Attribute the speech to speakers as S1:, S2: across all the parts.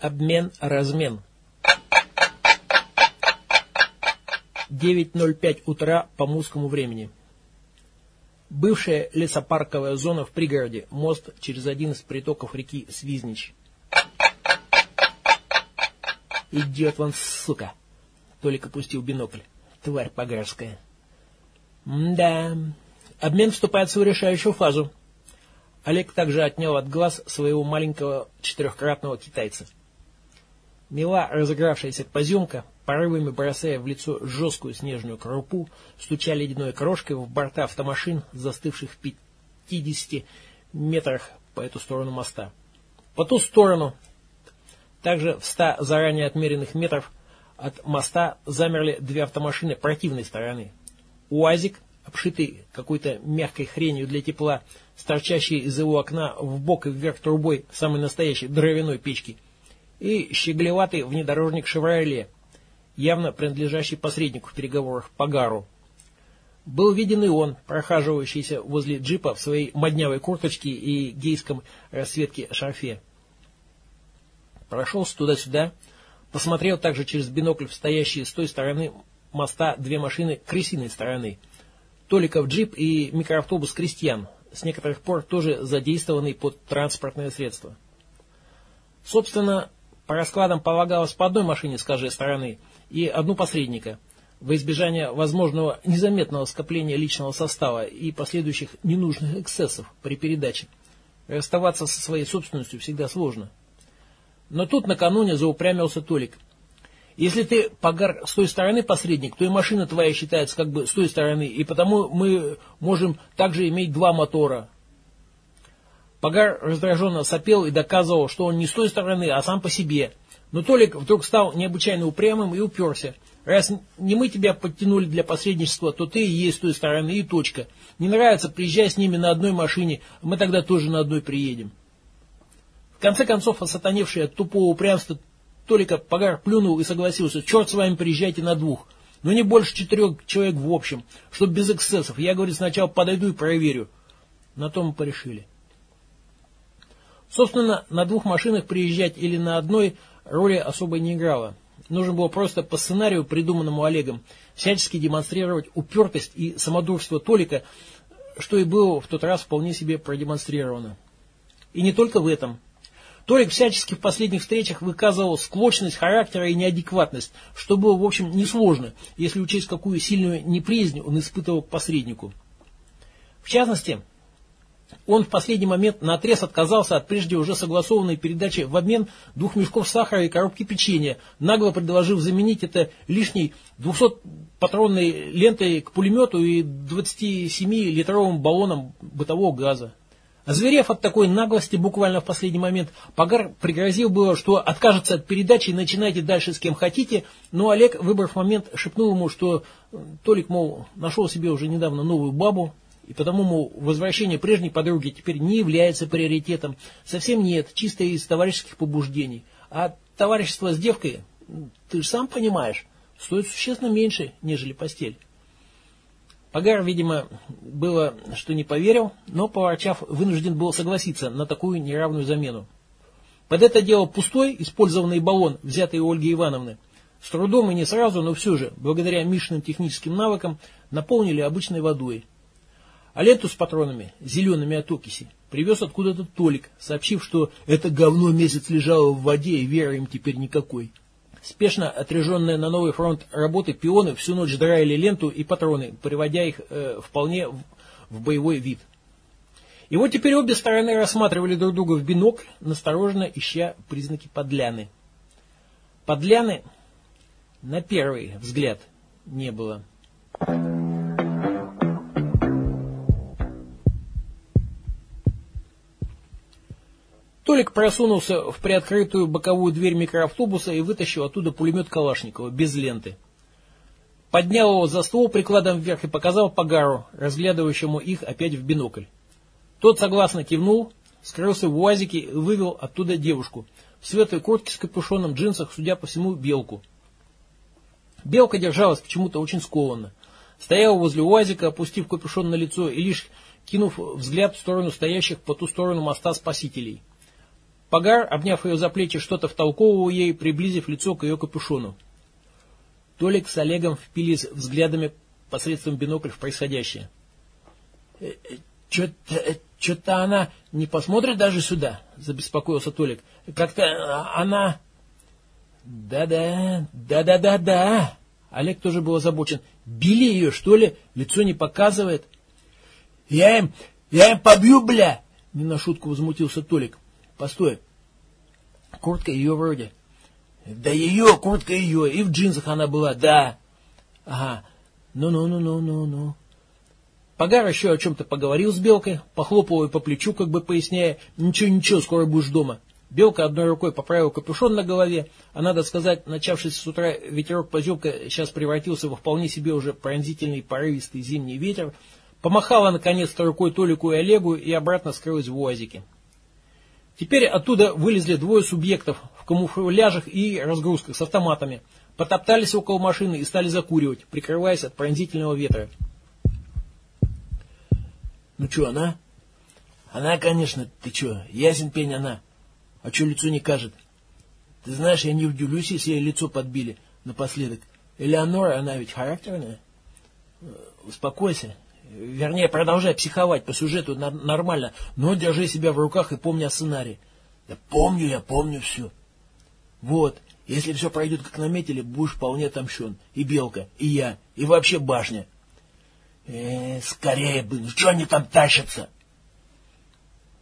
S1: Обмен-размен. 9.05 утра по мускому времени. Бывшая лесопарковая зона в пригороде, мост через один из притоков реки Свизнич. Идет вон, сука! Толик опустил бинокль. Тварь погарская. Да, обмен вступает в свою решающую фазу. Олег также отнял от глаз своего маленького четырехкратного китайца. Мила разыгравшаяся поземка, порывами бросая в лицо жесткую снежную крупу, стуча ледяной крошкой в борта автомашин, застывших в 50 метрах по эту сторону моста. По ту сторону, также в 100 заранее отмеренных метров от моста, замерли две автомашины противной стороны. УАЗик, обшитый какой-то мягкой хренью для тепла, с торчащей из его окна в бок и вверх трубой самой настоящей дровяной печки, и щеглеватый внедорожник «Шевроле», явно принадлежащий посреднику в переговорах по гару. Был виден и он, прохаживающийся возле джипа в своей моднявой курточке и гейском расцветке шарфе. Прошелся туда-сюда, посмотрел также через бинокль в стоящие с той стороны моста две машины крысиной стороны. Толиков джип и микроавтобус крестьян, с некоторых пор тоже задействованный под транспортное средство. Собственно, по раскладам полагалось по одной машине с каждой стороны и одну посредника, во избежание возможного незаметного скопления личного состава и последующих ненужных эксцессов при передаче. Расставаться со своей собственностью всегда сложно. Но тут накануне заупрямился Толик. Если ты, погар, с той стороны посредник, то и машина твоя считается как бы с той стороны, и потому мы можем также иметь два мотора, Погар раздраженно сопел и доказывал, что он не с той стороны, а сам по себе. Но Толик вдруг стал необычайно упрямым и уперся. Раз не мы тебя подтянули для посредничества, то ты и есть с той стороны, и точка. Не нравится, приезжай с ними на одной машине, мы тогда тоже на одной приедем. В конце концов, осатаневший от тупого упрямства, Толика Погар плюнул и согласился, черт с вами, приезжайте на двух. Но не больше четырех человек в общем, чтобы без эксцессов. Я, говорю, сначала подойду и проверю. На то мы порешили. Собственно, на двух машинах приезжать или на одной роли особо не играло. Нужно было просто по сценарию, придуманному Олегом, всячески демонстрировать упертость и самодурство Толика, что и было в тот раз вполне себе продемонстрировано. И не только в этом. Толик всячески в последних встречах выказывал склочность характера и неадекватность, что было, в общем, несложно, если учесть, какую сильную неприязнь он испытывал к посреднику. В частности, он в последний момент на отрез отказался от прежде уже согласованной передачи в обмен двух мешков сахара и коробки печенья, нагло предложив заменить это лишней 200-патронной лентой к пулемету и 27-литровым баллоном бытового газа. Озверев от такой наглости буквально в последний момент, Пагар пригрозил было, что откажется от передачи и начинайте дальше с кем хотите, но Олег, выбрав момент, шепнул ему, что Толик, мол, нашел себе уже недавно новую бабу, и потому, возвращение прежней подруги теперь не является приоритетом. Совсем нет, чисто из товарищеских побуждений. А товарищество с девкой, ты же сам понимаешь, стоит существенно меньше, нежели постель. Пагар, видимо, было, что не поверил, но, поворчав, вынужден был согласиться на такую неравную замену. Под это дело пустой, использованный баллон, взятый у Ольги Ивановны, с трудом и не сразу, но все же, благодаря Мишиным техническим навыкам, наполнили обычной водой – а ленту с патронами, зелеными от окиси, привез откуда-то Толик, сообщив, что это говно месяц лежало в воде и веры им теперь никакой. Спешно отряженные на новый фронт работы пионы всю ночь драили ленту и патроны, приводя их э, вполне в, в боевой вид. И вот теперь обе стороны рассматривали друг друга в бинокль, настороженно ища признаки подляны. Подляны на первый взгляд не было. Толик просунулся в приоткрытую боковую дверь микроавтобуса и вытащил оттуда пулемет Калашникова, без ленты. Поднял его за ствол прикладом вверх и показал Погару, разглядывающему их опять в бинокль. Тот согласно кивнул, скрылся в уазике и вывел оттуда девушку в светлой куртке с капюшоном, джинсах, судя по всему, белку. Белка держалась почему-то очень скованно. Стояла возле уазика, опустив капюшон на лицо и лишь кинув взгляд в сторону стоящих по ту сторону моста спасителей – Погар, обняв ее за плечи, что-то втолковывал ей, приблизив лицо к ее капюшону. Толик с Олегом впились взглядами посредством бинокля в происходящее. «Э, э, «Что-то что она не посмотрит даже сюда?» – забеспокоился Толик. «Как-то она...» «Да-да, да-да-да-да!» Олег тоже был озабочен. «Били ее, что ли? Лицо не показывает?» «Я им, я им побью, бля!» Не на шутку возмутился Толик. «Постой. Куртка ее вроде». «Да ее, куртка ее. И в джинсах она была, да». «Ага. Ну-ну-ну-ну-ну-ну». Погар еще о чем-то поговорил с Белкой, похлопал ее по плечу, как бы поясняя, «Ничего-ничего, скоро будешь дома». Белка одной рукой поправил капюшон на голове, а надо сказать, начавшись с утра ветерок поземка сейчас превратился во вполне себе уже пронзительный порывистый зимний ветер, помахала наконец-то рукой Толику и Олегу и обратно скрылась в УАЗике. Теперь оттуда вылезли двое субъектов в камуфляжах и разгрузках с автоматами, потоптались около машины и стали закуривать, прикрываясь от пронзительного ветра. Ну что, она? Она, конечно, ты что, ясен пень она. А что лицо не кажет? Ты знаешь, я не удивлюсь, если ей лицо подбили напоследок. Элеонора, она ведь характерная. Э, успокойся. Вернее, продолжай психовать по сюжету нормально, но держи себя в руках и помни о сценарии. Да помню я, помню все. Вот, если все пройдет как наметили, будешь вполне отомщен. И Белка, и я, и вообще башня. Э, скорее бы, ну что они там тащатся?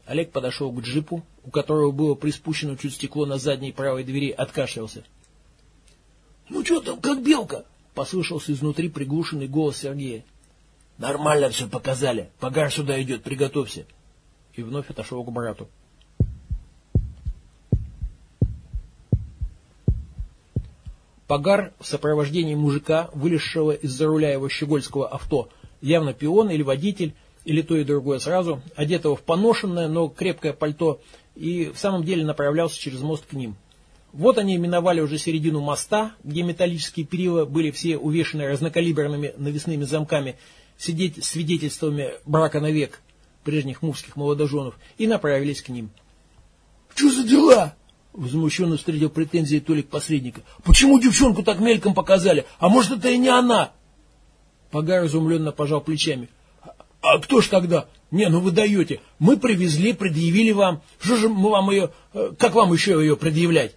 S1: Олег подошел к джипу, у которого было приспущено чуть стекло на задней правой двери, откашлялся. — Ну что там, как белка? — послышался изнутри приглушенный голос Сергея. — Нормально все показали. Погар сюда идет, приготовься. И вновь отошел к брату. Погар в сопровождении мужика, вылезшего из-за руля его щегольского авто, явно пион или водитель, или то и другое сразу, одетого в поношенное, но крепкое пальто, и в самом деле направлялся через мост к ним. Вот они миновали уже середину моста, где металлические перила были все увешаны разнокалиберными навесными замками, свидетельствами брака навек прежних мувских молодоженов, и направились к ним. — Что за дела? — возмущенно встретил претензии Толик посредника. — Почему девчонку так мельком показали? А может, это и не она? Погар изумленно пожал плечами. А кто ж тогда? Не, ну вы даете. Мы привезли, предъявили вам. Что же мы вам ее... Э, как вам еще ее предъявлять?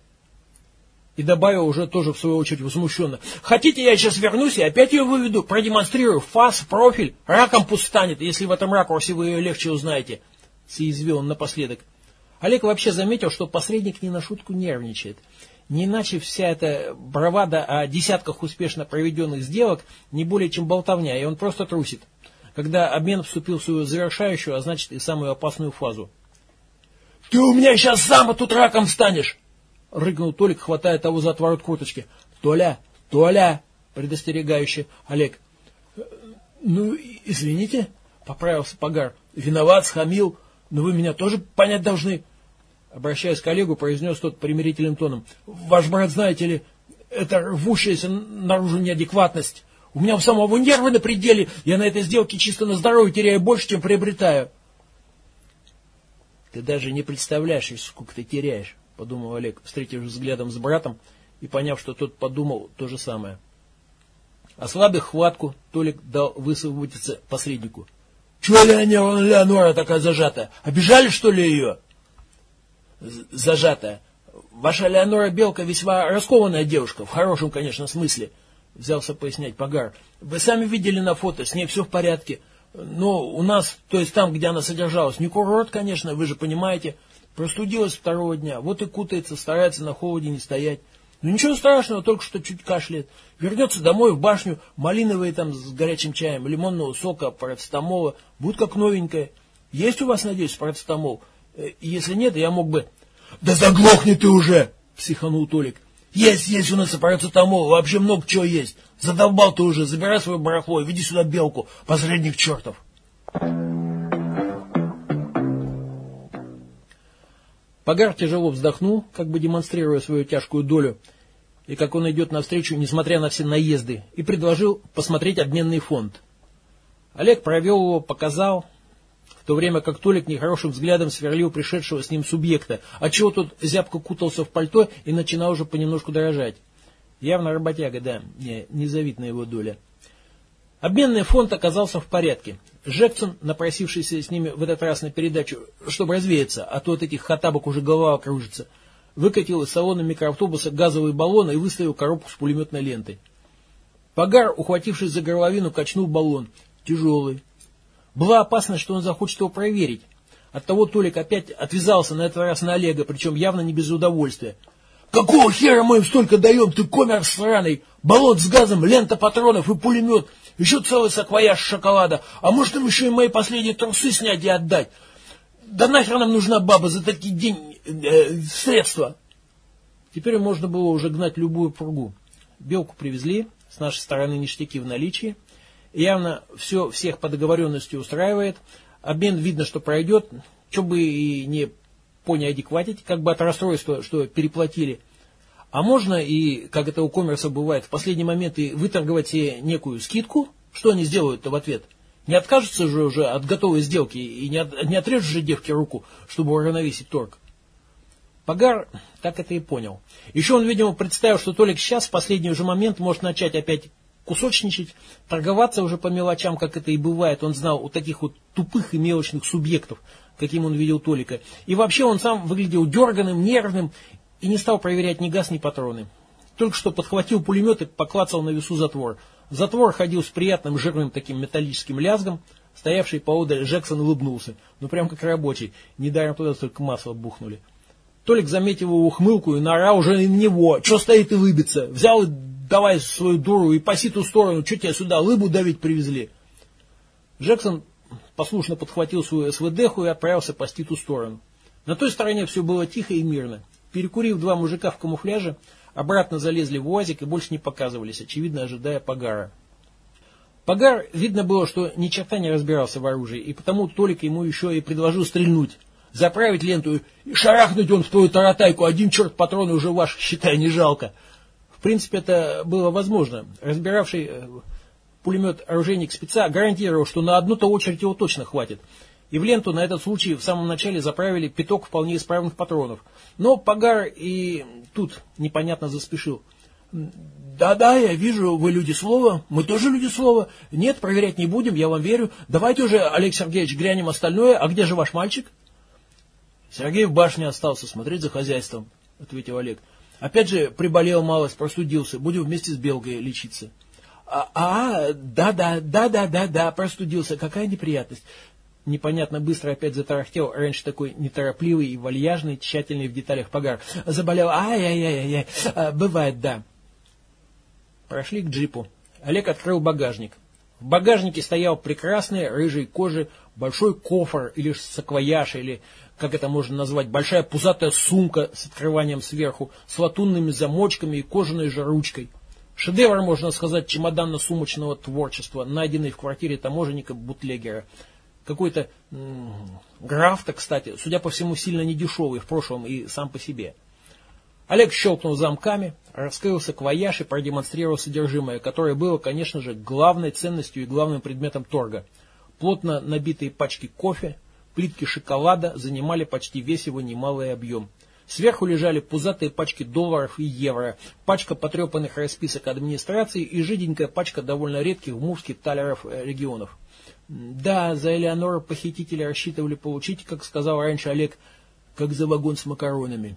S1: И добавил уже тоже в свою очередь возмущенно. Хотите, я сейчас вернусь и опять ее выведу, продемонстрирую фас, профиль, раком пусть станет, если в этом ракурсе вы ее легче узнаете. Съязвил он напоследок. Олег вообще заметил, что посредник не на шутку нервничает. Не иначе вся эта бравада о десятках успешно проведенных сделок не более чем болтовня, и он просто трусит когда обмен вступил в свою завершающую, а значит и самую опасную фазу. «Ты у меня сейчас сам тут раком станешь!» — рыгнул Толик, хватая того за отворот курточки. «Толя! Толя!» — предостерегающе Олег. «Ну, извините», — поправился Погар. «Виноват, схамил, но вы меня тоже понять должны». Обращаясь к коллегу, произнес тот примирительным тоном. «Ваш брат, знаете ли, это рвущаяся наружу неадекватность. У меня у самого нервы на пределе. Я на этой сделке чисто на здоровье теряю больше, чем приобретаю. Ты даже не представляешь, сколько ты теряешь, подумал Олег, встретив взглядом с братом и поняв, что тот подумал то же самое. Ослабив хватку, Толик дал высвободиться посреднику. Чего Леонора, Леонора такая зажатая? Обижали, что ли, ее? Зажатая. Ваша Леонора Белка весьма раскованная девушка, в хорошем, конечно, смысле взялся пояснять Погар. Вы сами видели на фото, с ней все в порядке. Но у нас, то есть там, где она содержалась, не курорт, конечно, вы же понимаете. Простудилась второго дня, вот и кутается, старается на холоде не стоять. Ну ничего страшного, только что чуть кашляет. Вернется домой в башню, малиновые там с горячим чаем, лимонного сока, парацетамола, будет как новенькая. Есть у вас, надеюсь, парацетамол? Э, если нет, я мог бы... Да заглохни ты уже, психанул Толик. Есть, есть у нас парацетамол, вообще много чего есть. Задолбал ты уже, забирай свое барахло и веди сюда белку, посредник чертов. Погар тяжело вздохнул, как бы демонстрируя свою тяжкую долю, и как он идет навстречу, несмотря на все наезды, и предложил посмотреть обменный фонд. Олег провел его, показал. то время как Толик нехорошим взглядом сверлил пришедшего с ним субъекта, отчего тот зябко кутался в пальто и начинал уже понемножку дорожать. Явно работяга, да, не, незавидная его доля. Обменный фонд оказался в порядке. Джексон, напросившийся с ними в этот раз на передачу, чтобы развеяться, а то от этих хатабок уже голова кружится, выкатил из салона микроавтобуса газовый баллон и выставил коробку с пулеметной лентой. Погар, ухватившись за горловину, качнул баллон. Тяжелый. Была опасность, что он захочет его проверить. Оттого Толик опять отвязался на этот раз на Олега, причем явно не без удовольствия. «Какого хера мы им столько даем, ты комер сраный? Баллон с газом, лента патронов и пулемет, еще целый саквояж шоколада. А может им еще и мои последние трусы снять и отдать? Да нахер нам нужна баба за такие день э, средства?» Теперь можно было уже гнать любую пругу. Белку привезли, с нашей стороны ништяки в наличии. Явно все всех по договоренности устраивает. Обмен видно, что пройдет. Что бы и не пони как бы от расстройства, что переплатили. А можно и, как это у коммерса бывает, в последний момент и выторговать себе некую скидку. Что они сделают-то в ответ? Не откажутся же уже от готовой сделки и не, от, не отрежут же девке руку, чтобы уравновесить торг. Погар так это и понял. Еще он, видимо, представил, что Толик сейчас, в последний уже момент, может начать опять кусочничать, торговаться уже по мелочам, как это и бывает. Он знал у таких вот тупых и мелочных субъектов, каким он видел Толика. И вообще он сам выглядел дерганым, нервным и не стал проверять ни газ, ни патроны. Только что подхватил пулемет и поклацал на весу затвор. Затвор ходил с приятным жирным таким металлическим лязгом. Стоявший поодаль Джексон улыбнулся. Ну прям как рабочий. Недаром туда только масло бухнули. Толик заметил его ухмылку и наорал уже на него. Че стоит и выбиться? Взял и давай свою дуру и паси ту сторону. Че тебя сюда лыбу давить привезли? Джексон послушно подхватил свою СВДху и отправился пасти ту сторону. На той стороне все было тихо и мирно. Перекурив два мужика в камуфляже, обратно залезли в УАЗик и больше не показывались, очевидно ожидая Пагара. Пагар, видно было, что ни черта не разбирался в оружии, и потому Толик ему еще и предложил стрельнуть, заправить ленту и шарахнуть он в твою таратайку, один черт патроны уже ваш, считай, не жалко. В принципе, это было возможно. Разбиравший э, пулемет оружейник спеца гарантировал, что на одну-то очередь его точно хватит. И в ленту на этот случай в самом начале заправили пяток вполне исправных патронов. Но Пагар и тут непонятно заспешил. Да-да, я вижу, вы люди слова, мы тоже люди слова. Нет, проверять не будем, я вам верю. Давайте уже, Олег Сергеевич, глянем остальное. А где же ваш мальчик? Сергей в башне остался смотреть за хозяйством, ответил Олег. Опять же, приболел малость, простудился. Будем вместе с Белгой лечиться. А, а, да, да, да, да, да, да, простудился. Какая неприятность. Непонятно быстро опять затарахтел, раньше такой неторопливый и вальяжный, тщательный в деталях погар. Заболел, ай-яй-яй-яй, а, бывает, да. Прошли к джипу. Олег открыл багажник. В багажнике стоял прекрасный рыжий кожи большой кофр или саквояж, или, как это можно назвать, большая пузатая сумка с открыванием сверху, с латунными замочками и кожаной же ручкой. Шедевр, можно сказать, чемоданно-сумочного творчества, найденный в квартире таможенника-бутлегера. Какой-то граф-то, кстати, судя по всему, сильно недешевый в прошлом и сам по себе. Олег щелкнул замками, раскрылся квояж и продемонстрировал содержимое, которое было, конечно же, главной ценностью и главным предметом торга. Плотно набитые пачки кофе, плитки шоколада занимали почти весь его немалый объем. Сверху лежали пузатые пачки долларов и евро, пачка потрепанных расписок администрации и жиденькая пачка довольно редких мужских талеров э, регионов. Да, за Элеонора похитители рассчитывали получить, как сказал раньше Олег, как за вагон с макаронами.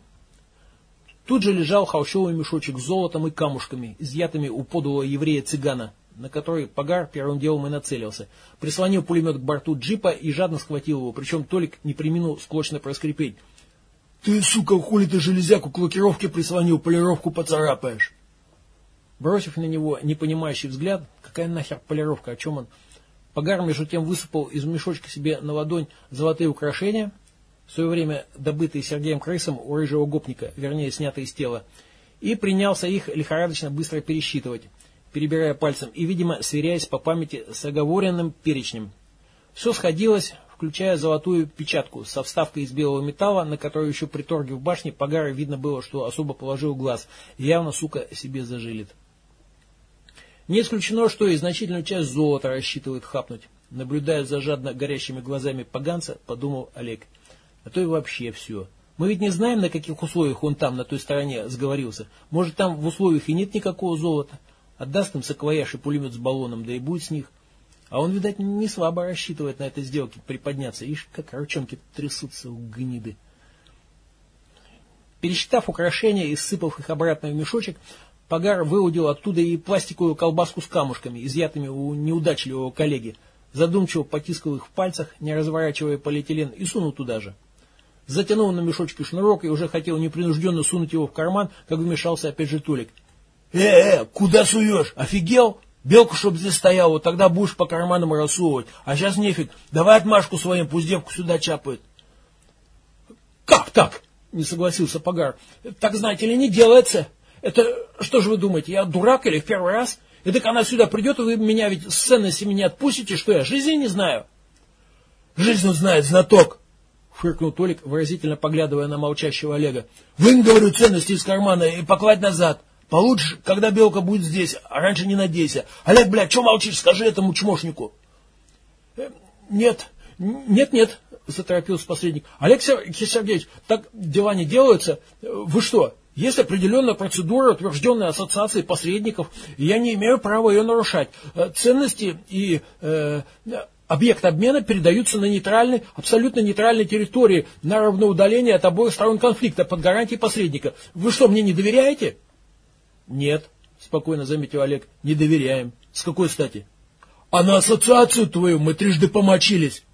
S1: Тут же лежал холщовый мешочек с золотом и камушками, изъятыми у подлого еврея-цыгана, на который Пагар первым делом и нацелился. Прислонил пулемет к борту джипа и жадно схватил его, причем Толик не приминул склочно проскрипеть. Ты, сука, хули ты железяку к лакировке прислонил, полировку поцарапаешь. Бросив на него непонимающий взгляд, какая нахер полировка, о чем он, Погар между тем высыпал из мешочка себе на ладонь золотые украшения, в свое время добытые Сергеем Крысом у рыжего гопника, вернее, снятые из тела, и принялся их лихорадочно быстро пересчитывать, перебирая пальцем и, видимо, сверяясь по памяти с оговоренным перечнем. Все сходилось, включая золотую печатку со вставкой из белого металла, на которую еще при торге в башне Погара видно было, что особо положил глаз. Явно, сука, себе зажилит. Не исключено, что и значительную часть золота рассчитывает хапнуть. Наблюдая за жадно горящими глазами поганца, подумал Олег. А то и вообще все. Мы ведь не знаем, на каких условиях он там, на той стороне, сговорился. Может, там в условиях и нет никакого золота. Отдаст им саквояж и пулемет с баллоном, да и будет с них. А он, видать, не слабо рассчитывает на этой сделке приподняться. Ишь, как ручонки трясутся у гниды. Пересчитав украшения и сыпав их обратно в мешочек, Погар выудил оттуда и пластиковую колбаску с камушками, изъятыми у неудачливого коллеги. Задумчиво потискал их в пальцах, не разворачивая полиэтилен, и сунул туда же. Затянул на мешочке шнурок и уже хотел непринужденно сунуть его в карман, как вмешался опять же Толик. «Э, э, куда суешь? Офигел? Белку, чтоб здесь стояла, тогда будешь по карманам рассовывать. А сейчас нефиг. Давай отмашку своим, пусть девку сюда чапает». «Как так?» — не согласился Погар. «Так, знаете ли, не делается. Это что же вы думаете, я дурак или в первый раз? И так она сюда придет, и вы меня ведь с ценности меня отпустите, что я жизни не знаю? Жизнь знает знаток, фыркнул Толик, выразительно поглядывая на молчащего Олега. Вынь, говорю, ценности из кармана и покладь назад. Получше, когда белка будет здесь, а раньше не надейся. Олег, блядь, что молчишь, скажи этому чмошнику. «Э, нет, нет, нет, заторопился посредник. Олег Сергеевич, так дела не делаются. Вы что, есть определенная процедура, утвержденная ассоциацией посредников, и я не имею права ее нарушать. Э, ценности и э, объект обмена передаются на нейтральной, абсолютно нейтральной территории на равное удаление от обоих сторон конфликта под гарантией посредника. Вы что, мне не доверяете? Нет, спокойно заметил Олег, не доверяем. С какой стати? А на ассоциацию твою мы трижды помочились,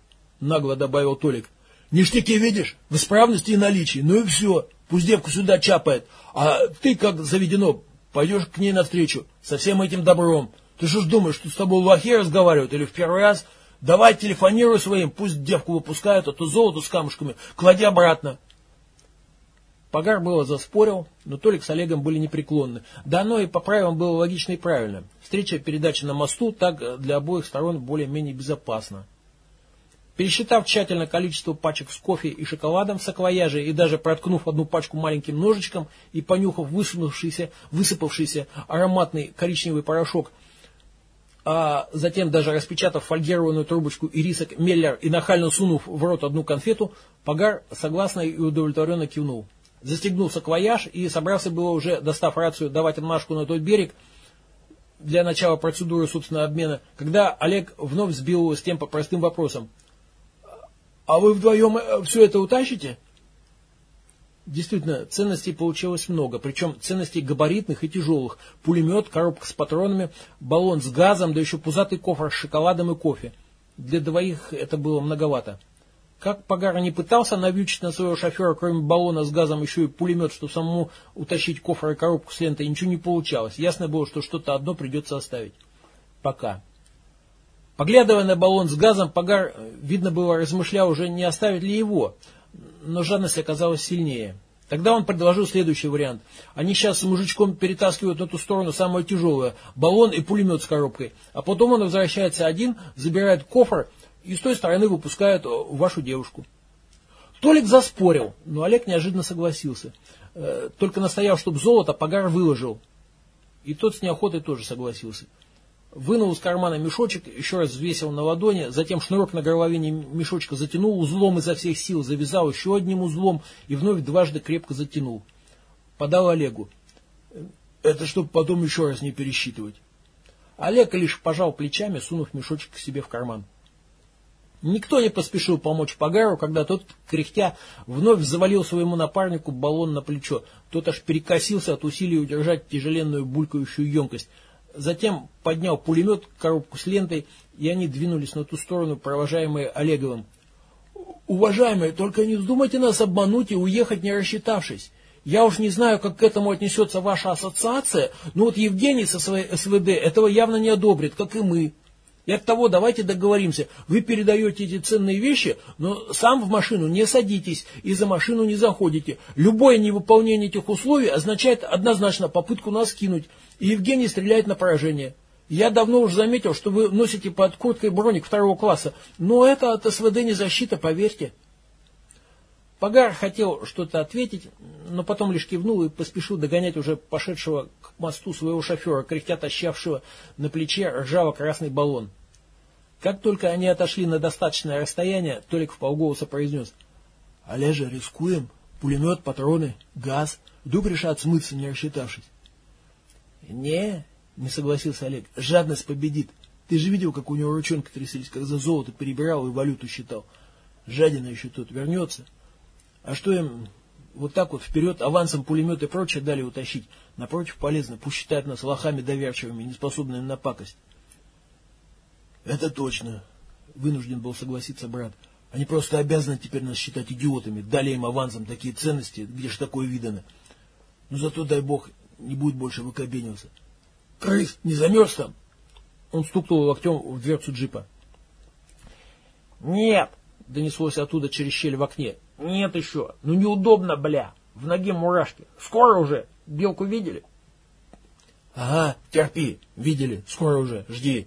S1: нагло добавил Толик. Ништяки видишь, в исправности и наличии, ну и все. Пусть девку сюда чапает. А ты, как заведено, пойдешь к ней навстречу со всем этим добром. Ты что ж думаешь, что с тобой лохи разговаривают или в первый раз? Давай телефонируй своим, пусть девку выпускают, а то золото с камушками клади обратно. Погар было заспорил, но Толик с Олегом были непреклонны. Да оно и по правилам было логично и правильно. Встреча передача на мосту так для обоих сторон более-менее безопасна. Пересчитав тщательно количество пачек с кофе и шоколадом в саквояже и даже проткнув одну пачку маленьким ножичком и понюхав высунувшийся, высыпавшийся ароматный коричневый порошок, а затем даже распечатав фольгированную трубочку ирисок Меллер и нахально сунув в рот одну конфету, Погар согласно и удовлетворенно кивнул. Застегнул саквояж и собрался было уже, достав рацию, давать отмашку на тот берег, для начала процедуры собственного обмена, когда Олег вновь сбил его с тем простым вопросам. А вы вдвоем э, все это утащите? Действительно, ценностей получилось много, причем ценностей габаритных и тяжелых. Пулемет, коробка с патронами, баллон с газом, да еще пузатый кофр с шоколадом и кофе. Для двоих это было многовато. Как Погара не пытался навьючить на своего шофера, кроме баллона с газом, еще и пулемет, чтобы самому утащить кофр и коробку с лентой, ничего не получалось. Ясно было, что что-то одно придется оставить. Пока. Поглядывая на баллон с газом, Погар, видно было, размышлял уже, не оставить ли его, но жадность оказалась сильнее. Тогда он предложил следующий вариант. Они сейчас с мужичком перетаскивают на ту сторону самое тяжелое, баллон и пулемет с коробкой. А потом он возвращается один, забирает кофр и с той стороны выпускает вашу девушку. Толик заспорил, но Олег неожиданно согласился. Э, только настоял, чтобы золото Погар выложил. И тот с неохотой тоже согласился. Вынул из кармана мешочек, еще раз взвесил на ладони, затем шнурок на горловине мешочка затянул узлом изо всех сил, завязал еще одним узлом и вновь дважды крепко затянул. Подал Олегу. Это чтобы потом еще раз не пересчитывать. Олег лишь пожал плечами, сунув мешочек к себе в карман. Никто не поспешил помочь Пагару, когда тот, кряхтя, вновь завалил своему напарнику баллон на плечо. Тот аж перекосился от усилий удержать тяжеленную булькающую емкость – Затем поднял пулемет, коробку с лентой, и они двинулись на ту сторону, провожаемые Олеговым. «Уважаемые, только не вздумайте нас обмануть и уехать, не рассчитавшись. Я уж не знаю, как к этому отнесется ваша ассоциация, но вот Евгений со своей СВД этого явно не одобрит, как и мы. И от того давайте договоримся. Вы передаете эти ценные вещи, но сам в машину не садитесь и за машину не заходите. Любое невыполнение этих условий означает однозначно попытку нас кинуть. И Евгений стреляет на поражение. Я давно уже заметил, что вы носите под курткой броник второго класса, но это от СВД не защита, поверьте. Пагар хотел что-то ответить, но потом лишь кивнул и поспешил догонять уже пошедшего к мосту своего шофера, кряхтя тащавшего на плече ржаво-красный баллон. Как только они отошли на достаточное расстояние, Толик в полголоса произнес. «Олежа, рискуем? Пулемет, патроны, газ. Вдруг решат смыться, не рассчитавшись». «Не, не согласился Олег, жадность победит. Ты же видел, как у него ручонки тряслись, когда золото перебирал и валюту считал. Жадина еще тут вернется. А что им вот так вот вперед авансом пулемет и прочее дали утащить? Напротив, полезно. Пусть считают нас лохами доверчивыми, неспособными на пакость. Это точно, вынужден был согласиться брат. Они просто обязаны теперь нас считать идиотами. Дали им авансом такие ценности, где ж такое видано. Но зато, дай бог, не будет больше выкобениваться. Крыс, не замерз там? Он стукнул локтем в дверцу джипа.
S2: «Нет!» — донеслось оттуда через щель в окне. «Нет еще! Ну неудобно, бля! В ноге мурашки! Скоро уже! Белку видели?»
S1: «Ага, терпи! Видели! Скоро уже! Жди!»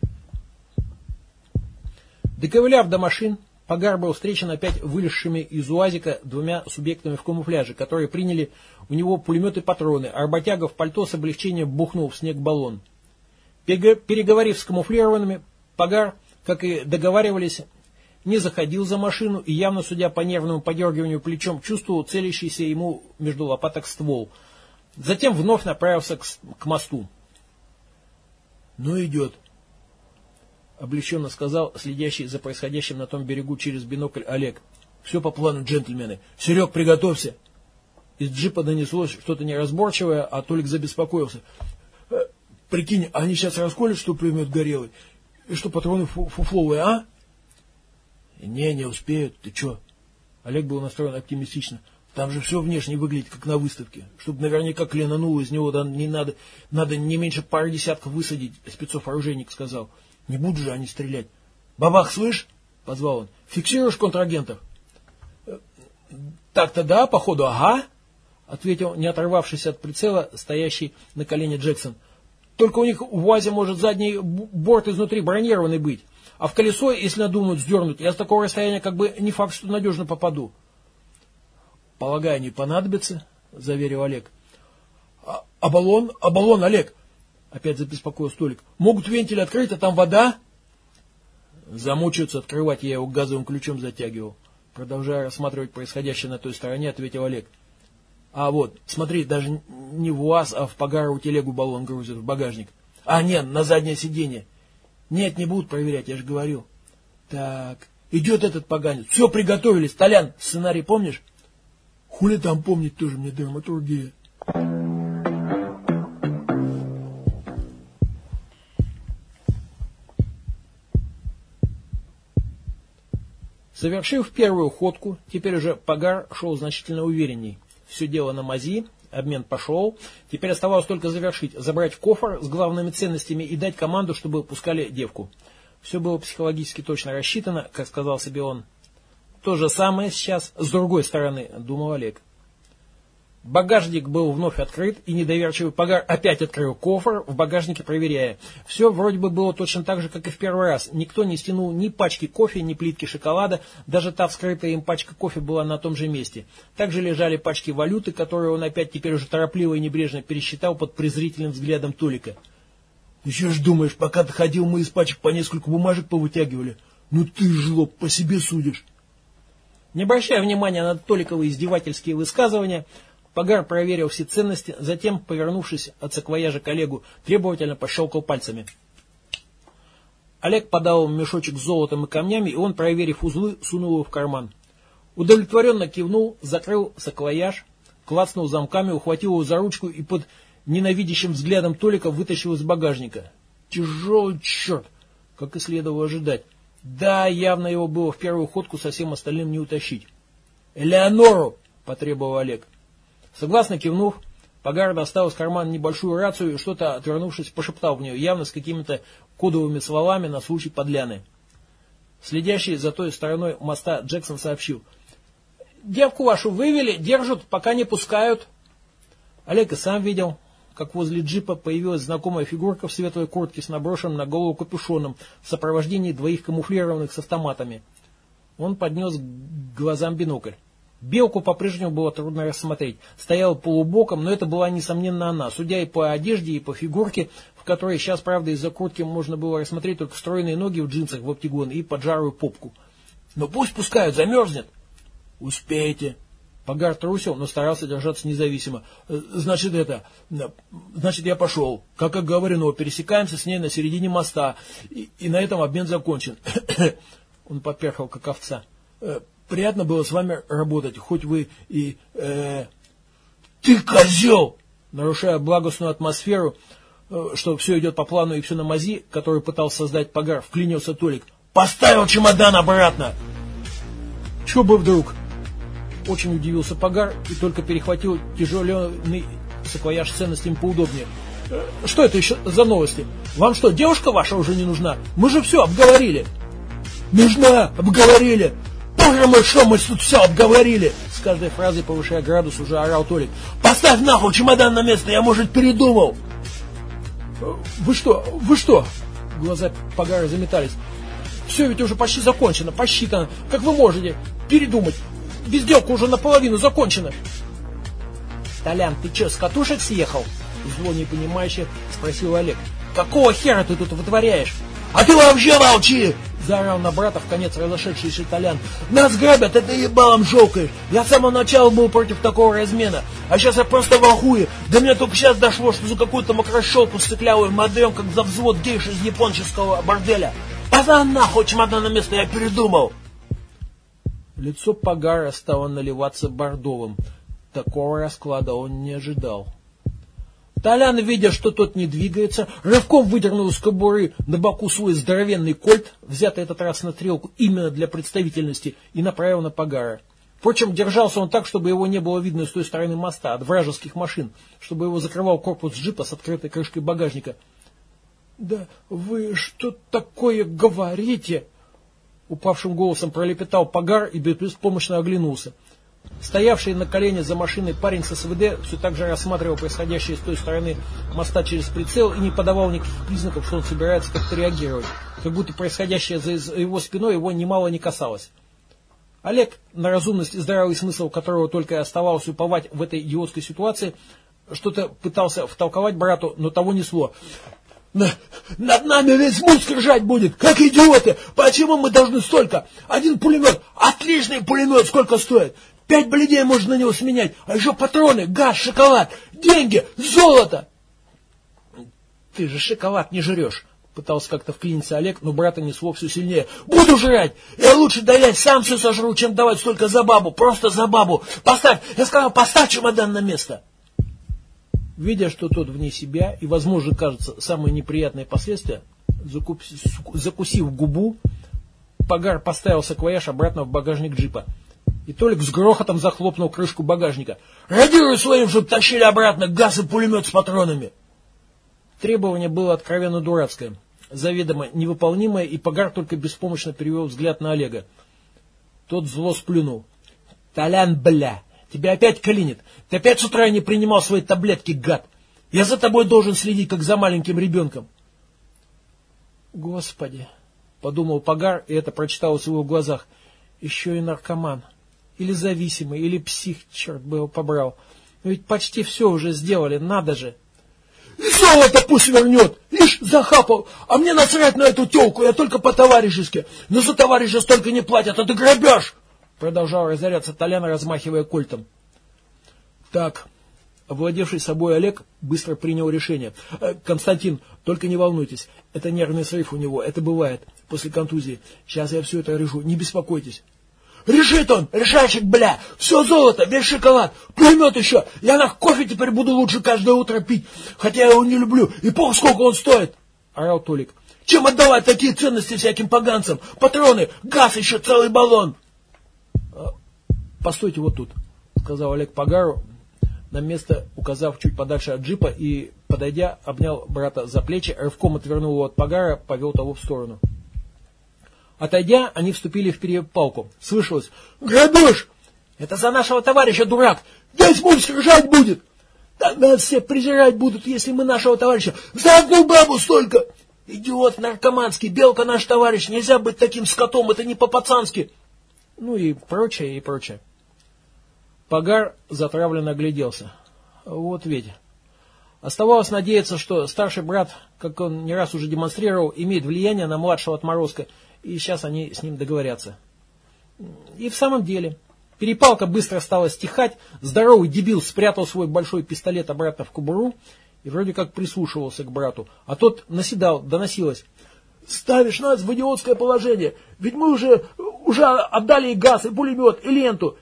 S2: Доковыляв до машин, Пагар был встречен опять вылезшими из УАЗика двумя субъектами в камуфляже, которые приняли у него пулеметы и патроны, а работяга в пальто с облегчением бухнул в снег баллон. Переговорив с камуфлированными, Пагар, как и договаривались, не заходил за машину и явно, судя по нервному подергиванию плечом, чувствовал целящийся ему между лопаток ствол. Затем вновь направился к, к мосту.
S1: «Ну, идет», — облегченно сказал следящий за происходящим на том берегу через бинокль Олег. «Все по плану, джентльмены. Серег, приготовься!» Из джипа донеслось что-то неразборчивое, а Толик забеспокоился. «Э, «Прикинь, они сейчас расколют, что пулемет горелый, и что патроны фу фуфловые, а?» «Не, не успеют. Ты че?» Олег был настроен оптимистично. «Там же все внешне выглядит, как на выставке. Чтобы наверняка кленануло из него, да не надо, надо не меньше пары десятков высадить», спецов-оружейник сказал. «Не будут же они стрелять». «Бабах, слышь?» — позвал он. «Фиксируешь контрагентов?» «Э, «Так-то да, походу, ага», — ответил, не оторвавшись от прицела, стоящий на колене Джексон. «Только у них в УАЗе может задний борт изнутри бронированный быть». А в колесо, если надумают сдернуть, я с такого расстояния как бы не факт, что надежно попаду. Полагаю, не понадобится, заверил Олег. А, а баллон? А баллон, Олег? Опять забеспокоил столик. Могут вентиль открыть, а там вода? Замучаются открывать, я его газовым ключом затягивал. Продолжая рассматривать происходящее на той стороне, ответил Олег. А вот, смотри, даже не в УАЗ, а в Погарову телегу баллон грузят в багажник. А, нет, на заднее сиденье. Нет, не будут проверять, я же говорю. Так, идет этот поганец. Все приготовили. Столян, сценарий помнишь? Хули там помнить тоже мне драматургия.
S2: Совершив первую ходку, теперь уже Пагар шел значительно уверенней. Все дело на мази, Обмен пошел. Теперь оставалось только завершить, забрать кофр с главными ценностями и дать команду, чтобы пускали девку. Все было психологически точно рассчитано, как сказал себе он. То же самое сейчас с другой стороны, думал Олег. Багажник был вновь открыт, и недоверчивый погар опять открыл кофр, в багажнике проверяя. Все вроде бы было точно так же, как и в первый раз. Никто не стянул ни пачки кофе, ни плитки шоколада, даже та вскрытая им пачка кофе была на том же месте. Также лежали пачки валюты, которые он опять теперь уже торопливо и небрежно пересчитал под презрительным взглядом Толика.
S1: «Еще ж думаешь, пока ты ходил, мы из пачек по несколько бумажек повытягивали? Ну ты, жлоб, по себе судишь!»
S2: Не обращая внимания на Толиковые издевательские высказывания, Пагар проверил все ценности, затем, повернувшись от саквояжа коллегу, требовательно пощелкал пальцами. Олег подал ему мешочек с золотом и камнями, и он, проверив узлы, сунул его в карман. Удовлетворенно кивнул, закрыл саквояж, клацнул замками, ухватил его за ручку и под ненавидящим взглядом Толика вытащил из багажника. Тяжелый черт, как и следовало ожидать. Да, явно его было в первую ходку со всем остальным не утащить. «Элеонору!» — потребовал Олег. Согласно кивнув, Пагар достал из кармана небольшую рацию и что-то, отвернувшись, пошептал в нее, явно с какими-то кодовыми словами на случай подляны. Следящий за той стороной моста Джексон сообщил. «Девку вашу вывели, держат, пока не пускают». Олег и сам видел, как возле джипа появилась знакомая фигурка в светлой куртке с наброшенным на голову капюшоном в сопровождении двоих камуфлированных с автоматами. Он поднес к глазам бинокль. Белку по-прежнему было трудно рассмотреть. Стояла полубоком, но это была, несомненно, она. Судя и по одежде, и по фигурке, в
S1: которой сейчас, правда, из-за куртки можно было рассмотреть только стройные ноги в джинсах в оптигон и поджарую попку.
S2: «Но пусть пускают, замерзнет!»
S1: «Успеете!» Погар трусил, но старался держаться независимо. «Э, «Значит, это... Значит, я пошел. Как оговорено, пересекаемся с ней на середине моста, и, и на этом обмен закончен». Он поперхал, как овца. «Э, «Приятно было с вами работать, хоть вы и...» э...
S2: «Ты козел!»
S1: Нарушая благостную атмосферу, э, что все идет по плану и все на мази, который пытался создать Погар, вклинился Толик.
S2: «Поставил чемодан обратно!»
S1: «Чего бы вдруг?» Очень удивился Погар и только перехватил тяжеленный саквояж с ценностями поудобнее. «Э, что это еще за новости? Вам что, девушка ваша уже не нужна? Мы же все обговорили.
S2: Нужна, обговорили. Боже мой, что мы тут все обговорили? С каждой фразой, повышая градус, уже орал Толик. Поставь нахуй чемодан на место, я, может, передумал.
S1: «Э, вы что, вы что? Глаза Погара заметались. Все ведь уже почти закончено, посчитано. Как вы можете передумать? Безделка уже наполовину закончена. Толян, ты что, с катушек съехал? Зло непонимающе спросил Олег. Какого хера ты тут вытворяешь?
S2: А ты вообще молчи!
S1: Заорал на брата в конец разошедшийся Толян.
S2: Нас грабят, это ебалом жёлкаешь. Я с самого начала был против такого размена. А сейчас я просто в ахуе. До меня только сейчас дошло, что за какую-то мокрошелку стыклявую модем, как за взвод гейш из японческого борделя. Пацан нахуй чемодан на место, я передумал.
S1: Лицо Пагара стало наливаться бордовым. Такого расклада он не ожидал. Толян, видя, что тот не двигается, рывком выдернул из кобуры на боку свой здоровенный кольт, взятый этот раз на трелку именно для представительности, и направил на Пагара. Впрочем, держался он так, чтобы его не было видно с той стороны моста, от вражеских машин, чтобы его закрывал корпус джипа с открытой крышкой багажника. «Да вы что такое говорите?» Упавшим голосом пролепетал Пагар и беспомощно оглянулся. Стоявший на колене за машиной парень с СВД все так же рассматривал происходящее с той стороны моста через прицел и не подавал никаких признаков, что он собирается как-то реагировать, как будто происходящее за его спиной его немало не касалось. Олег, на разумность и здравый смысл которого только и оставалось уповать в этой идиотской ситуации, что-то пытался втолковать брату, но того несло.
S2: Над нами весь мозг ржать будет, как идиоты. Почему мы должны столько? Один пулемет, отличный пулемет, сколько стоит? Пять бледей можно на него сменять, а еще патроны, газ, шоколад, деньги, золото.
S1: Ты же шоколад не жрешь. Пытался как-то вклиниться Олег, но брата несло все сильнее.
S2: Буду жрать! Я лучше доять сам все сожру, чем давать столько за бабу. Просто за бабу. Поставь, я сказал, поставь чемодан на место.
S1: Видя, что тот вне себя и, возможно, кажется, самые неприятные последствия, закусив губу, Пагар поставил саквояж обратно в багажник джипа. И Толик с грохотом захлопнул крышку багажника.
S2: «Радируй своим, чтобы тащили обратно газ и пулемет с патронами!»
S1: Требование было откровенно дурацкое, заведомо невыполнимое, и Пагар только беспомощно перевел взгляд на Олега. Тот зло сплюнул. «Толян, бля!» Тебя опять клинит. Ты опять с утра не принимал свои таблетки, гад. Я за тобой должен следить, как за маленьким ребенком. Господи, подумал Пагар, и это прочиталось в его глазах. Еще и наркоман. Или зависимый, или псих, черт бы его побрал. Но ведь почти все уже сделали, надо же.
S2: И золото пусть вернет. Ишь, захапал. А мне насрать на эту телку, я только по-товарищески. Но за товарища столько не платят, это грабеж.
S1: Продолжал разоряться Толян, размахивая кольтом. Так, овладевший собой Олег быстро принял решение. «Э, Константин, только не волнуйтесь, это нервный срыв у него, это бывает после контузии. Сейчас я все это решу, не беспокойтесь.
S2: Решит он, решальщик, бля, все золото, весь шоколад, пулемет еще. Я на кофе теперь буду лучше каждое утро пить, хотя я его не люблю, и пох сколько он стоит.
S1: Орал Толик.
S2: Чем отдавать такие ценности всяким поганцам? Патроны, газ еще целый баллон.
S1: «Постойте вот тут», — сказал Олег Пагару, на место указав чуть подальше от джипа и, подойдя, обнял брата за плечи, рывком отвернул его от Пагара, повел того в сторону. Отойдя, они вступили в перепалку. Слышалось
S2: «Грабеж! Это за нашего товарища, дурак! Весь мульт ржать будет! Да нас все презирать будут, если мы нашего товарища... За одну бабу столько! Идиот наркоманский, белка наш товарищ, нельзя быть таким скотом, это не по-пацански!»
S1: Ну и прочее, и прочее. Пагар затравленно огляделся. Вот ведь. Оставалось надеяться, что старший брат, как он не раз уже демонстрировал, имеет влияние на младшего отморозка, и сейчас они с ним договорятся. И в самом деле, перепалка быстро стала стихать, здоровый дебил спрятал свой большой пистолет обратно в кобуру и вроде как прислушивался к брату, а тот наседал, доносилось. «Ставишь нас в идиотское положение, ведь мы уже, уже отдали и газ, и пулемет, и ленту,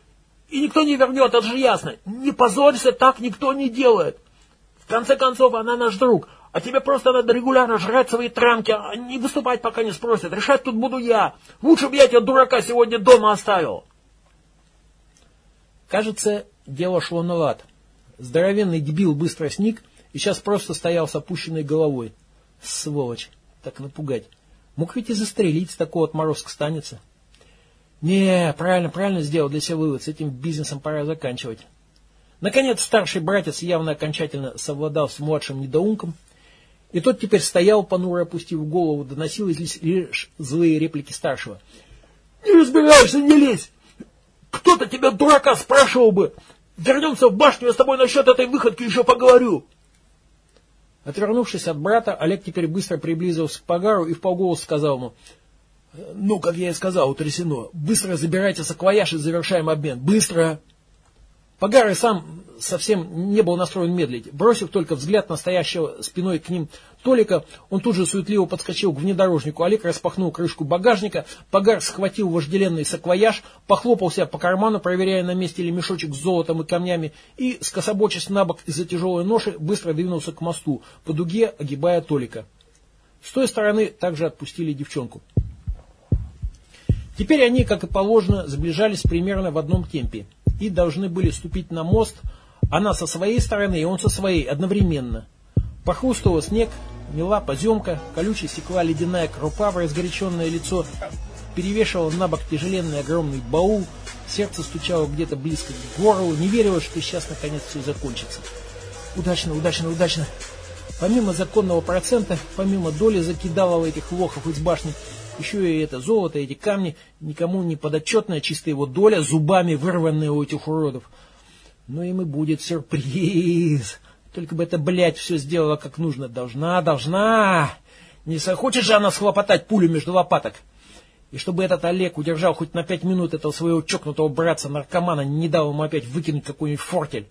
S1: и никто не вернет, это же ясно. Не позорься, так никто не делает. В конце концов, она наш друг. А тебе просто надо регулярно жрать свои трамки, а не выступать, пока не спросят. Решать тут буду я. Лучше бы я тебя, дурака, сегодня дома оставил. Кажется, дело шло на лад. Здоровенный дебил быстро сник и сейчас просто стоял с опущенной головой. Сволочь, так напугать. Мог ведь и застрелить, с такого отморозка станется. Не, правильно, правильно сделал для себя вывод. С этим бизнесом пора заканчивать. Наконец старший братец явно окончательно совладал с младшим недоумком, и тот теперь стоял, понуро опустив голову, доносились лишь злые реплики старшего. «Не разбираешься, не лезь! Кто-то тебя, дурака, спрашивал бы! Вернемся в башню, я с тобой насчет этой выходки еще поговорю!» Отвернувшись от брата, Олег теперь быстро приблизился к Погару и в полголоса сказал ему, «Ну, как я и сказал, утрясено, быстро забирайте саквояж и завершаем обмен, быстро!» Погар сам совсем не был настроен медлить. Бросив только взгляд настоящего спиной к ним Толика, он тут же суетливо подскочил к внедорожнику. Олег распахнул крышку багажника, Погар схватил вожделенный саквояж, похлопался по карману, проверяя, на месте ли мешочек с золотом и камнями, и, скособочись на бок из-за тяжелой ноши, быстро двинулся к мосту, по дуге огибая Толика. С той стороны также отпустили девчонку. Теперь они, как и положено, сближались примерно в одном темпе и должны были ступить на мост, она со своей стороны и он со своей одновременно. Похрустывал снег, мела поземка, колючая стекла ледяная крупа в разгоряченное лицо, перевешивал на бок тяжеленный огромный баул, сердце стучало где-то близко к горлу, не верилось, что сейчас наконец все закончится. Удачно, удачно, удачно. Помимо законного процента, помимо доли закидалого этих лохов из башни, еще и это золото, эти камни, никому не подотчетная чистая его доля, зубами вырванная у этих уродов. Ну им и будет сюрприз. Только бы это, блядь, все сделала как нужно. Должна, должна. Не захочет же она схлопотать пулю между лопаток. И чтобы этот Олег удержал хоть на пять минут этого своего чокнутого братца-наркомана, не дал ему опять выкинуть какой-нибудь фортель.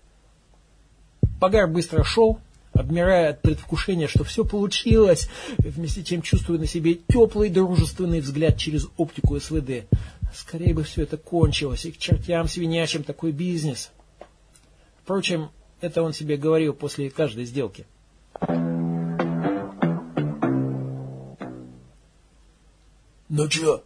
S1: Погар быстро шел, обмирая от предвкушения, что все получилось, вместе чем чувствуя на себе теплый дружественный взгляд через оптику СВД. Скорее бы все это кончилось, и к чертям свинячим такой бизнес. Впрочем, это он себе говорил после каждой сделки. «Ну чё?»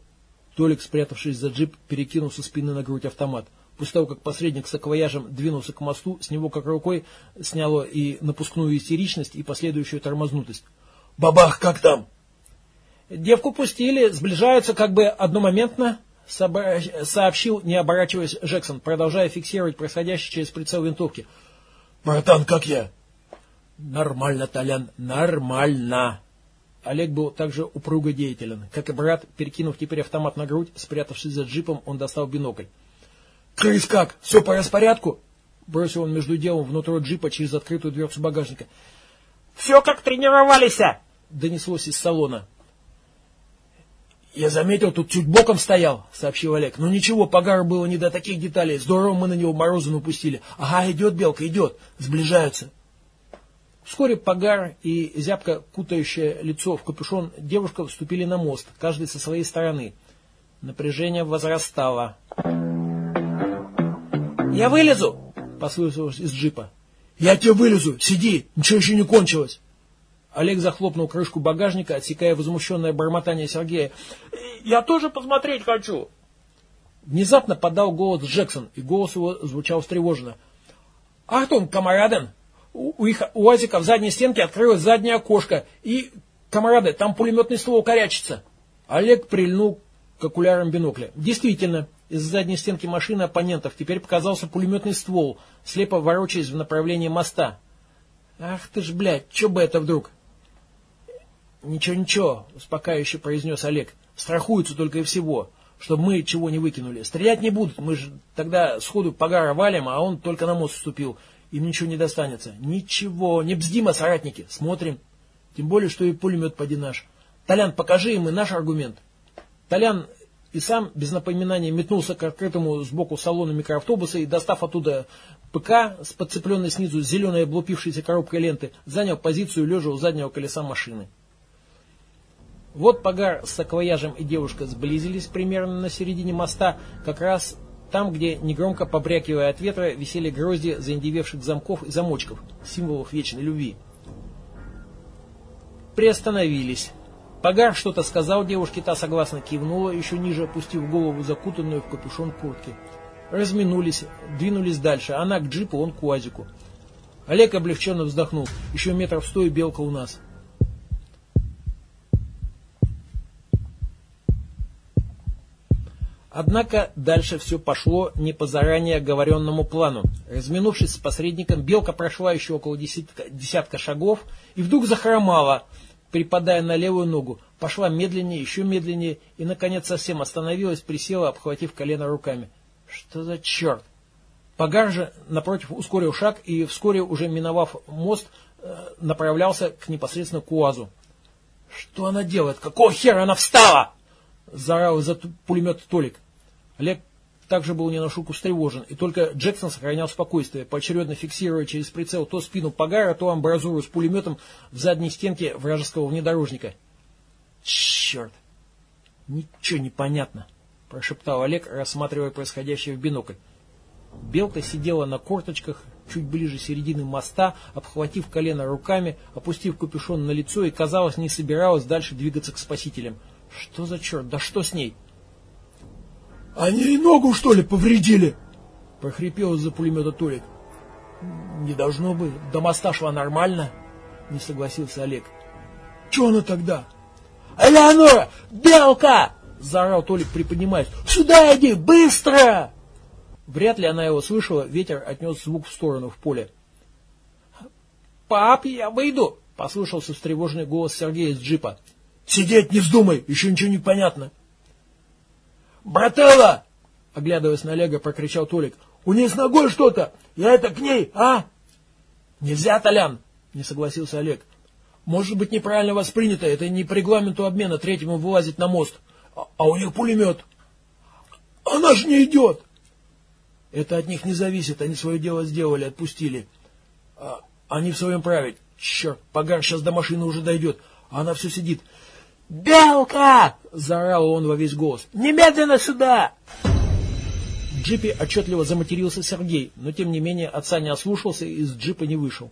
S1: Толик, спрятавшись за джип, перекинул со спины на грудь автомат – После того, как посредник с аквояжем двинулся к мосту, с него как рукой сняло и напускную истеричность, и последующую тормознутость. «Бабах, как там?» «Девку пустили, сближаются как бы одномоментно», сообщил, не оборачиваясь, Джексон, продолжая фиксировать происходящее через прицел винтовки. «Братан, как я?» «Нормально, Толян, нормально!» Олег был также упруго деятелен. Как и брат, перекинув теперь автомат на грудь, спрятавшись за джипом, он достал бинокль. «Крыс как? Все по распорядку?» Бросил он между делом внутрь джипа через открытую дверцу багажника.
S2: «Все как тренировались!»
S1: Донеслось из салона. «Я заметил, тут чуть боком стоял», — сообщил Олег. «Но ничего, Погару было не до таких деталей. Здорово мы на него морозу напустили. Ага, идет белка, идет. Сближаются». Вскоре Погар и зябко кутающее лицо в капюшон девушка вступили на мост, каждый со своей стороны. Напряжение возрастало. «Я вылезу!» — послышалось из джипа. «Я тебе вылезу! Сиди! Ничего еще не кончилось!» Олег захлопнул крышку багажника, отсекая возмущенное бормотание Сергея. «Я тоже посмотреть хочу!» Внезапно подал голос Джексон, и голос его звучал встревоженно. «Ахтун, камараден! У, их УАЗика в задней стенке открылось заднее окошко, и, камарады, там пулеметный ствол корячится!» Олег прильнул к окулярам бинокля. Действительно, из задней стенки машины оппонентов теперь показался пулеметный ствол, слепо ворочаясь в направлении моста. «Ах ты ж, блядь, что бы это вдруг?» «Ничего, ничего», — успокаивающе произнес Олег. «Страхуются только и всего, чтобы мы чего не выкинули. Стрелять не будут, мы же тогда сходу погара валим, а он только на мост вступил. Им ничего не достанется. Ничего, не бздимо, соратники, смотрим. Тем более, что и пулемет поди наш. Толян, покажи им и наш аргумент. Толян и сам без напоминания метнулся к открытому сбоку салона микроавтобуса и, достав оттуда ПК с подцепленной снизу зеленой облупившейся коробкой ленты, занял позицию лежа у заднего колеса машины. Вот Погар с саквояжем и девушка сблизились примерно на середине моста, как раз там, где, негромко побрякивая от ветра, висели грозди заиндевевших замков и замочков, символов вечной любви. Приостановились. Погар что-то сказал девушке, та согласно кивнула, еще ниже опустив голову, закутанную в капюшон куртки. Разминулись, двинулись дальше. Она к джипу, он к УАЗику. Олег облегченно вздохнул. Еще метров сто и белка у нас. Однако дальше все пошло не по заранее оговоренному плану. Разминувшись с посредником, белка прошла еще около десятка, десятка шагов и вдруг захромала – припадая на левую ногу, пошла медленнее, еще медленнее и, наконец, совсем остановилась, присела, обхватив колено руками. Что за черт? Погар же, напротив, ускорил шаг и, вскоре, уже миновав мост, э, направлялся к непосредственно к УАЗу. «Что она делает? Какого хера она встала?» – заорал из-за пулемета Толик. Олег также был не на шутку встревожен, и только Джексон сохранял спокойствие, поочередно фиксируя через прицел то спину Пагара, то амбразуру с пулеметом в задней стенке вражеского внедорожника. «Черт! Ничего не понятно!» – прошептал Олег, рассматривая происходящее в бинокль. Белка сидела на корточках, чуть ближе середины моста, обхватив колено руками, опустив капюшон на лицо и, казалось, не собиралась дальше двигаться к спасителям. Что за черт? Да что с ней? Они и ногу, что ли, повредили? Прохрипел из-за пулемета Толик. Не должно быть. До моста шла нормально, не согласился Олег. Че она тогда? Элеонора! Белка! Заорал Толик, приподнимаясь. Сюда иди, быстро! Вряд ли она его слышала, ветер отнес звук в сторону, в поле. «Пап, я выйду!» — послышался встревоженный голос Сергея из джипа. «Сидеть не вздумай, еще ничего не понятно!» «Брателла!» — оглядываясь на Олега, прокричал Толик. «У ней с ногой что-то! Я это к ней, а?» «Нельзя, Толян!» — не согласился Олег. «Может быть неправильно воспринято, это не по регламенту обмена третьему вылазить на мост, а, а у них пулемет». «Она же не идет!» «Это от них не зависит, они свое дело сделали, отпустили. А, они в своем праве. Черт, Погар сейчас до машины уже дойдет, а она все сидит. «Белка!» – заорал он во весь голос. «Немедленно сюда!» В джипе отчетливо заматерился Сергей, но тем не менее отца не ослушался и из джипа не вышел.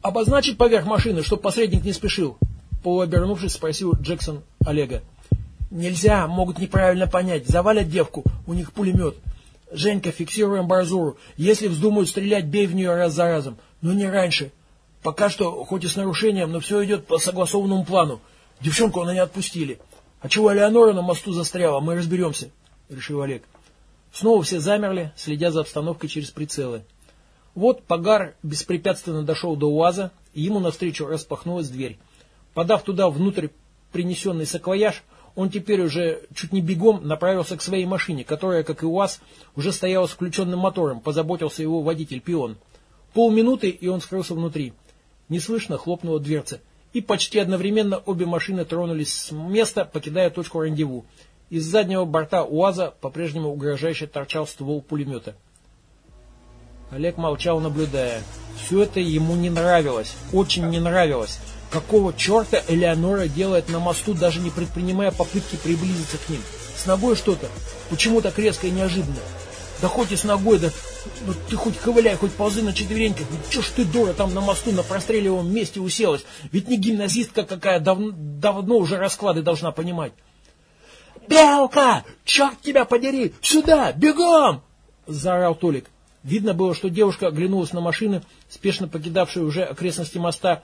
S1: «Обозначить поверх машины, чтоб посредник не спешил?» Полуобернувшись, спросил Джексон Олега. «Нельзя, могут неправильно понять. Завалят девку, у них пулемет. Женька, фиксируем барзуру. Если вздумают стрелять, бей в нее раз за разом. Но не раньше. Пока что, хоть и с нарушением, но все идет по согласованному плану. Девчонку она не отпустили. А чего Элеонора на мосту застряла, мы разберемся, решил Олег. Снова все замерли, следя за обстановкой через прицелы. Вот Пагар беспрепятственно дошел до УАЗа, и ему навстречу распахнулась дверь. Подав туда внутрь принесенный саквояж, он теперь уже чуть не бегом направился к своей машине, которая, как и УАЗ, уже стояла с включенным мотором, позаботился его водитель-пион. Полминуты, и он скрылся внутри. Неслышно хлопнула дверца, и почти одновременно обе машины тронулись с места, покидая точку рандеву. Из заднего борта УАЗа по-прежнему угрожающе торчал ствол пулемета. Олег молчал, наблюдая. Все это ему не нравилось, очень не нравилось. Какого черта Элеонора делает на мосту, даже не предпринимая попытки приблизиться к ним? С ногой что-то? Почему так резко и неожиданно? Да хоть и с ногой, да ну ты хоть ковыляй, хоть ползы на четвереньках. Ну че ж ты, дура, там на мосту на простреливаемом месте уселась? Ведь не гимназистка какая, дав давно уже расклады должна понимать. «Белка! Черт тебя подери! Сюда! Бегом!» – заорал Толик. Видно было, что девушка оглянулась на машины, спешно покидавшие уже окрестности моста,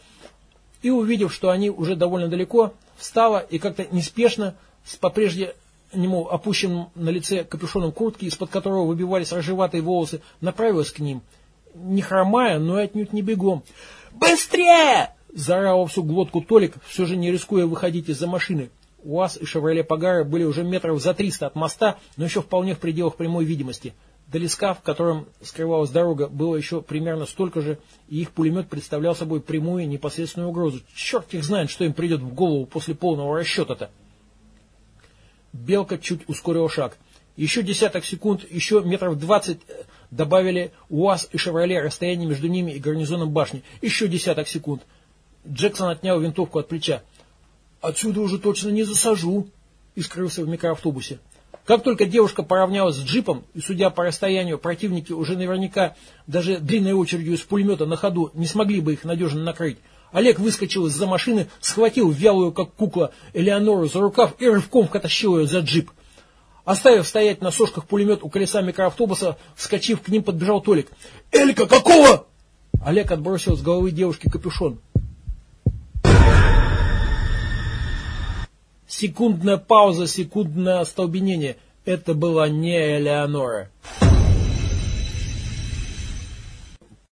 S1: и, увидев, что они уже довольно далеко, встала и как-то неспешно, с попрежде нему опущенным на лице капюшоном куртки, из-под которого выбивались рыжеватые волосы, направилась к ним, не хромая, но и отнюдь не бегом. «Быстрее!» – заорал всю глотку Толик, все же не рискуя выходить из-за машины. УАЗ и «Шевроле Пагара» были уже метров за триста от моста, но еще вполне в пределах прямой видимости. До леска, в котором скрывалась дорога, было еще примерно столько же, и их пулемет представлял собой прямую непосредственную угрозу. Черт их знает, что им придет в голову после полного расчета-то. Белка чуть ускорил шаг. Еще десяток секунд, еще метров двадцать э, добавили УАЗ и «Шевроле» расстояние между ними и гарнизоном башни. Еще десяток секунд. Джексон отнял винтовку от плеча. «Отсюда уже точно не засажу!» и скрылся в микроавтобусе. Как только девушка поравнялась с джипом, и судя по расстоянию, противники уже наверняка даже длинной очередью из пулемета на ходу не смогли бы их надежно накрыть, Олег выскочил из-за машины, схватил вялую, как кукла, Элеонору за рукав и рывком потащил ее за джип. Оставив стоять на сошках пулемет у колеса микроавтобуса, вскочив к ним, подбежал Толик. «Элька, какого?» Олег отбросил с головы девушки капюшон. Секундная пауза, секундное остолбенение. Это была не Элеонора.